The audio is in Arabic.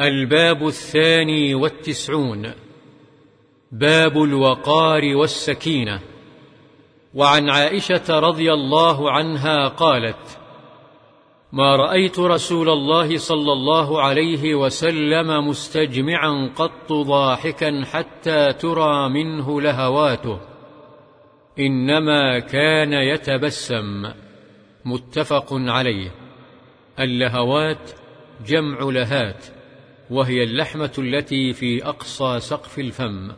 الباب الثاني والتسعون. باب الوقار والسكينة. وعن عائشة رضي الله عنها قالت ما رأيت رسول الله صلى الله عليه وسلم مستجمعا قط ضاحكا حتى ترى منه لهواته. إنما كان يتبسم. متفق عليه. اللهوات جمع لهات. وهي اللحمة التي في أقصى سقف الفم.